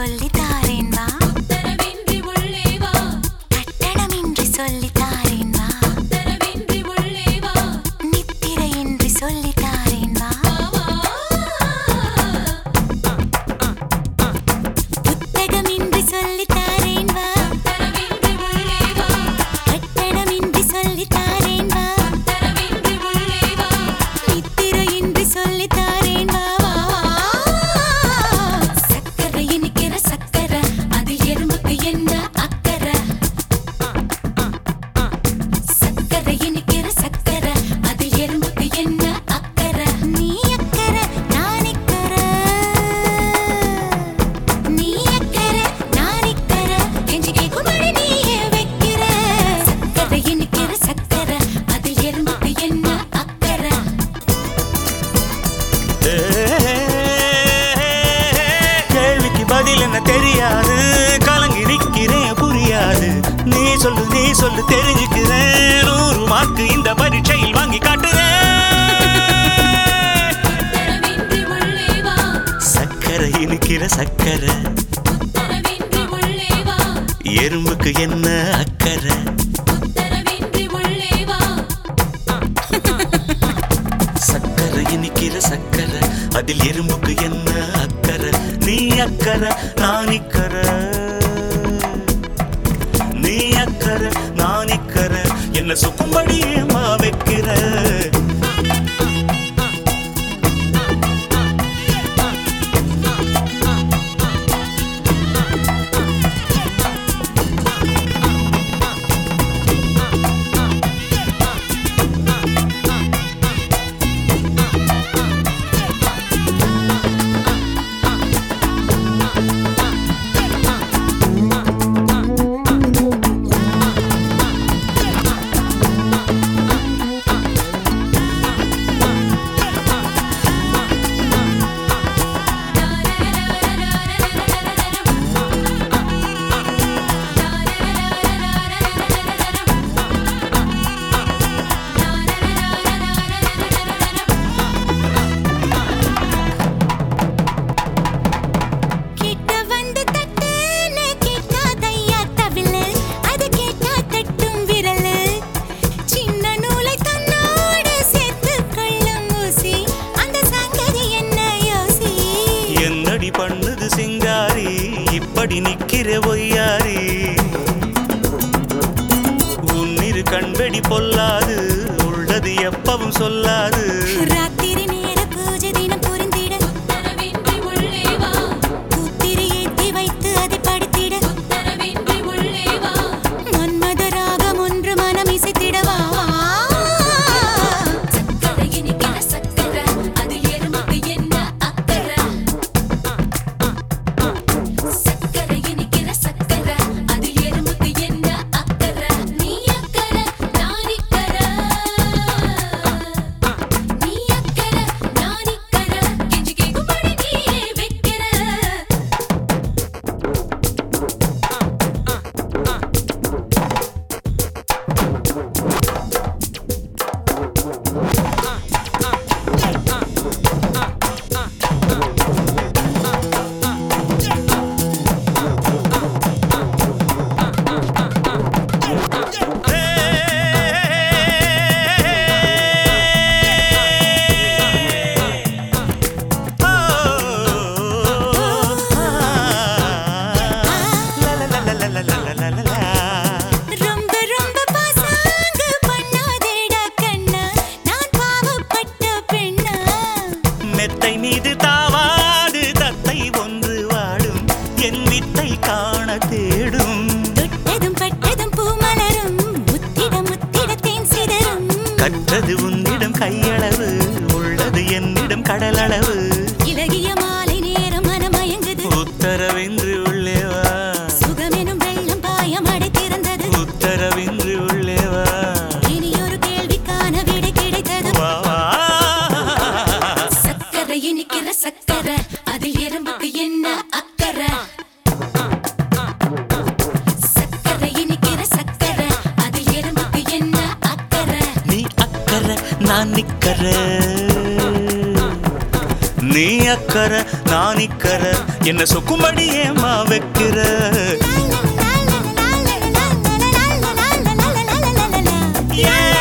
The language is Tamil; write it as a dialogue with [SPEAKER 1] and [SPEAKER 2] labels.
[SPEAKER 1] சொல்லித்தான் தெரியாது? கலங்கி நிக்கிறேன் புரியாது. நீ சொல்லு நீ சொல்லு தெரிஞ்சுக்கிறேன். நூறு மார்க்கு இந்த பரீட்சையில் வாங்கி காட்டுறேன். சக்கரை இனிக்கிற சக்கரை. எறும்புக்கு என்ன அக்கறை? சக்கரை இனிக்கிற சக்கரை. அதில் எறும்புக்கு என்ன அக்கறை? அக்கறை நான் இக்கறை நீ அக்கற நான் என்ன சுக்கும்படியே மா வைக்கிற? நிக்கிற ஒய்யாரி. உன்னிரு கண்வெடி பொல்லாது உள்ளது எப்பவும் சொல்லாது. கடலளவு.
[SPEAKER 2] இலகிய மாலை நேரம் மனமயங்குது.
[SPEAKER 1] உத்தரவின்றி உள்ளே வா.
[SPEAKER 2] சுகமெனும் வெள்ளம் பாயம் அடைத்திருந்தது
[SPEAKER 1] உத்தரவின்றி உள்ளே வா.
[SPEAKER 2] இனி ஒரு கேள்விக்கான விடை கிடைத்தது.
[SPEAKER 3] சக்கரை இனிக்கிற சக்கரை அதில் எறும்புக்கு என்ன அக்கறை? சக்கரை இனிக்கிற
[SPEAKER 1] நீ அக்கறை நான் இக்கறை என்ன சொக்கும்படி ஏமா வைக்கிற Yeah!